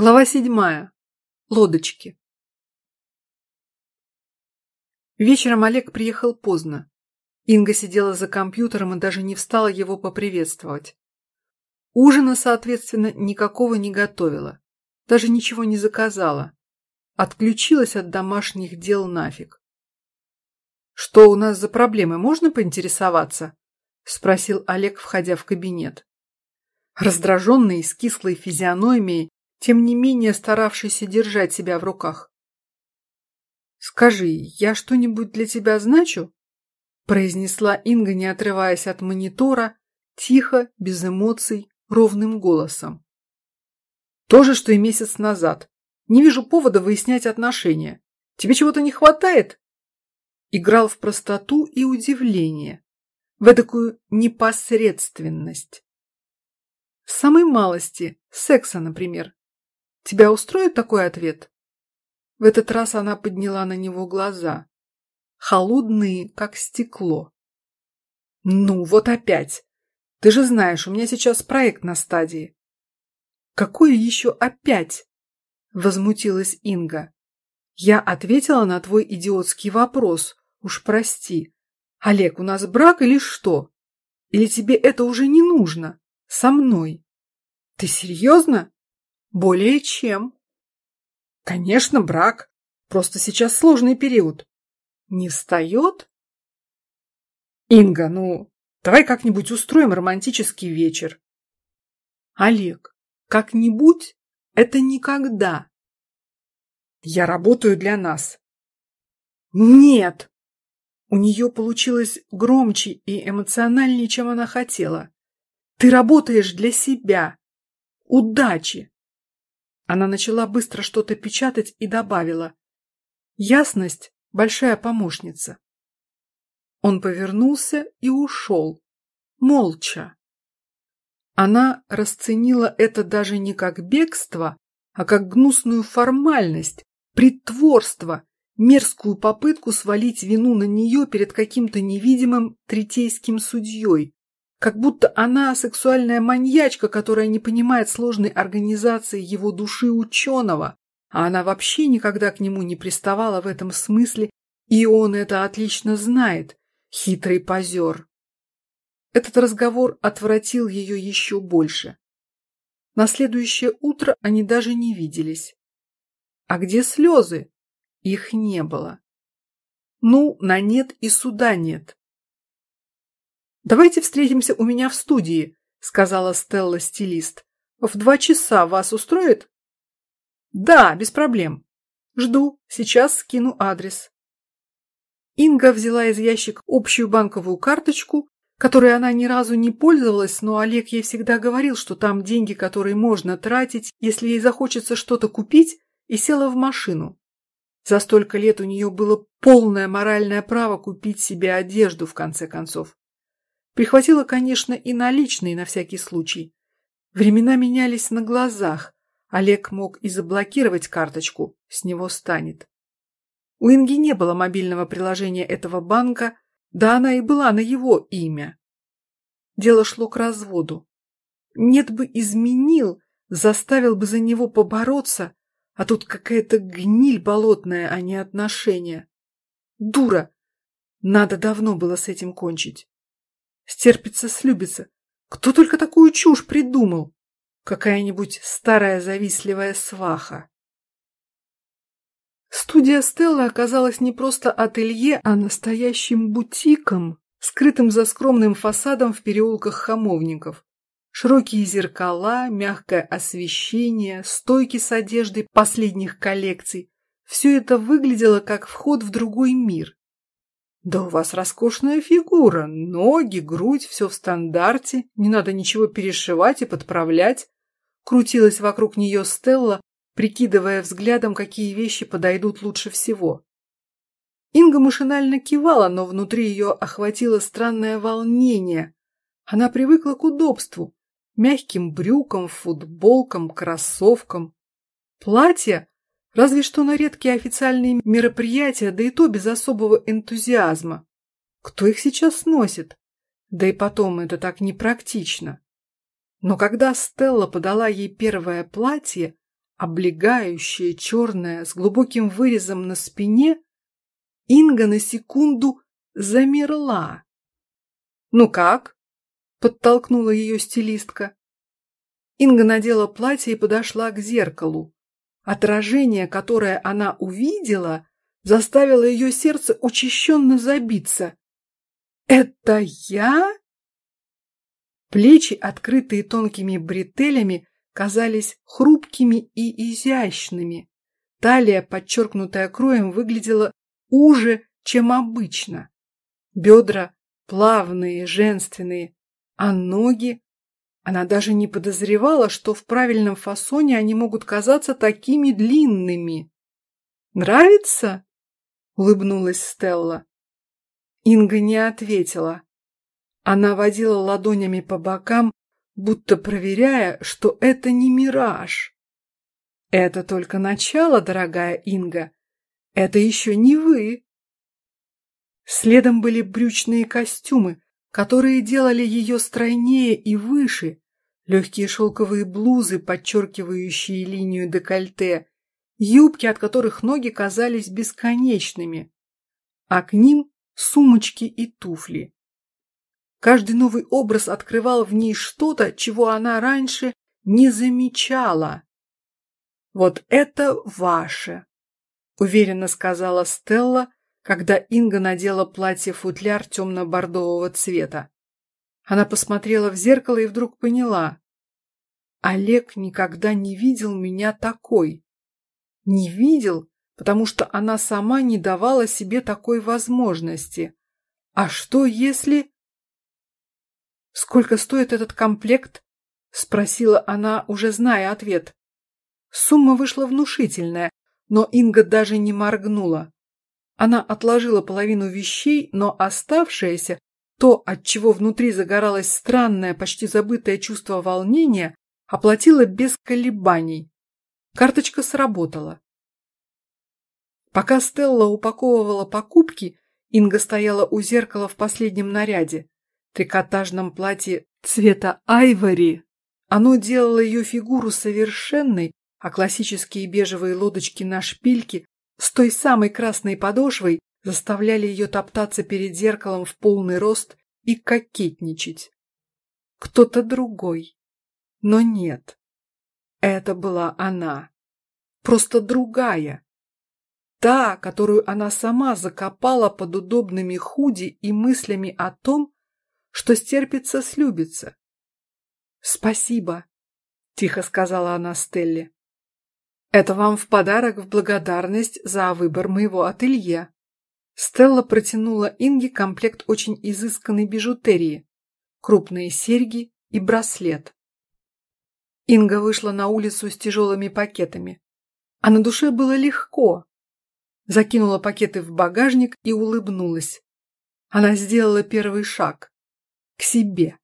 Глава седьмая. Лодочки. Вечером Олег приехал поздно. Инга сидела за компьютером и даже не встала его поприветствовать. Ужина, соответственно, никакого не готовила. Даже ничего не заказала. Отключилась от домашних дел нафиг. «Что у нас за проблемы, можно поинтересоваться?» – спросил Олег, входя в кабинет. Раздраженный, с кислой физиономией, тем не менее старавшийся держать себя в руках. «Скажи, я что-нибудь для тебя значу?» произнесла Инга, не отрываясь от монитора, тихо, без эмоций, ровным голосом. «То же, что и месяц назад. Не вижу повода выяснять отношения. Тебе чего-то не хватает?» Играл в простоту и удивление, в такую непосредственность. С самой малости, секса, например. Тебя устроит такой ответ? В этот раз она подняла на него глаза. Холодные, как стекло. Ну, вот опять. Ты же знаешь, у меня сейчас проект на стадии. Какое еще опять? Возмутилась Инга. Я ответила на твой идиотский вопрос. Уж прости. Олег, у нас брак или что? Или тебе это уже не нужно? Со мной? Ты серьезно? Более чем. Конечно, брак. Просто сейчас сложный период. Не встает? Инга, ну, давай как-нибудь устроим романтический вечер. Олег, как-нибудь – это никогда. Я работаю для нас. Нет. У нее получилось громче и эмоциональнее, чем она хотела. Ты работаешь для себя. Удачи! Она начала быстро что-то печатать и добавила. Ясность – большая помощница. Он повернулся и ушел. Молча. Она расценила это даже не как бегство, а как гнусную формальность, притворство, мерзкую попытку свалить вину на нее перед каким-то невидимым третейским судьей, как будто она сексуальная маньячка, которая не понимает сложной организации его души ученого, а она вообще никогда к нему не приставала в этом смысле, и он это отлично знает, хитрый позер. Этот разговор отвратил ее еще больше. На следующее утро они даже не виделись. А где слезы? Их не было. Ну, на нет и суда нет. «Давайте встретимся у меня в студии», — сказала Стелла стилист. «В два часа вас устроит?» «Да, без проблем. Жду. Сейчас скину адрес». Инга взяла из ящика общую банковую карточку, которой она ни разу не пользовалась, но Олег ей всегда говорил, что там деньги, которые можно тратить, если ей захочется что-то купить, и села в машину. За столько лет у нее было полное моральное право купить себе одежду, в конце концов. Прихватила, конечно, и наличные на всякий случай. Времена менялись на глазах. Олег мог и заблокировать карточку, с него станет. У Инги не было мобильного приложения этого банка, да она и была на его имя. Дело шло к разводу. Нет бы изменил, заставил бы за него побороться, а тут какая-то гниль болотная, а не отношения. Дура! Надо давно было с этим кончить. Стерпится, слюбится. Кто только такую чушь придумал? Какая-нибудь старая завистливая сваха. Студия Стелла оказалась не просто ателье, а настоящим бутиком, скрытым за скромным фасадом в переулках хамовников. Широкие зеркала, мягкое освещение, стойки с одеждой последних коллекций – все это выглядело как вход в другой мир. Да у вас роскошная фигура, ноги, грудь, все в стандарте, не надо ничего перешивать и подправлять. Крутилась вокруг нее Стелла, прикидывая взглядом, какие вещи подойдут лучше всего. Инга машинально кивала, но внутри ее охватило странное волнение. Она привыкла к удобству, мягким брюкам, футболкам, кроссовкам. Платье Разве что на редкие официальные мероприятия, да и то без особого энтузиазма. Кто их сейчас носит? Да и потом это так непрактично. Но когда Стелла подала ей первое платье, облегающее, черное, с глубоким вырезом на спине, Инга на секунду замерла. «Ну как?» – подтолкнула ее стилистка. Инга надела платье и подошла к зеркалу. Отражение, которое она увидела, заставило ее сердце учащенно забиться. «Это я?» Плечи, открытые тонкими бретелями, казались хрупкими и изящными. Талия, подчеркнутая кроем, выглядела уже, чем обычно. Бедра плавные, женственные, а ноги... Она даже не подозревала, что в правильном фасоне они могут казаться такими длинными. «Нравится?» — улыбнулась Стелла. Инга не ответила. Она водила ладонями по бокам, будто проверяя, что это не мираж. «Это только начало, дорогая Инга. Это еще не вы». Следом были брючные костюмы, которые делали ее стройнее и выше, легкие шелковые блузы, подчеркивающие линию декольте, юбки, от которых ноги казались бесконечными, а к ним сумочки и туфли. Каждый новый образ открывал в ней что-то, чего она раньше не замечала. «Вот это ваше!» — уверенно сказала Стелла, когда Инга надела платье-футляр темно-бордового цвета. Она посмотрела в зеркало и вдруг поняла. Олег никогда не видел меня такой. Не видел, потому что она сама не давала себе такой возможности. А что если... «Сколько стоит этот комплект?» — спросила она, уже зная ответ. Сумма вышла внушительная, но Инга даже не моргнула. Она отложила половину вещей, но оставшееся, то, от чего внутри загоралось странное, почти забытое чувство волнения, оплатила без колебаний. Карточка сработала. Пока Стелла упаковывала покупки, Инга стояла у зеркала в последнем наряде трикотажном платье цвета айвори. Оно делало ее фигуру совершенной, а классические бежевые лодочки на шпильке с той самой красной подошвой заставляли ее топтаться перед зеркалом в полный рост и кокетничать. Кто-то другой. Но нет. Это была она. Просто другая. Та, которую она сама закопала под удобными худи и мыслями о том, что стерпится, слюбится. «Спасибо», — тихо сказала она Стелле. «Это вам в подарок в благодарность за выбор моего ателье». Стелла протянула Инге комплект очень изысканной бижутерии, крупные серьги и браслет. Инга вышла на улицу с тяжелыми пакетами, а на душе было легко. Закинула пакеты в багажник и улыбнулась. Она сделала первый шаг к себе.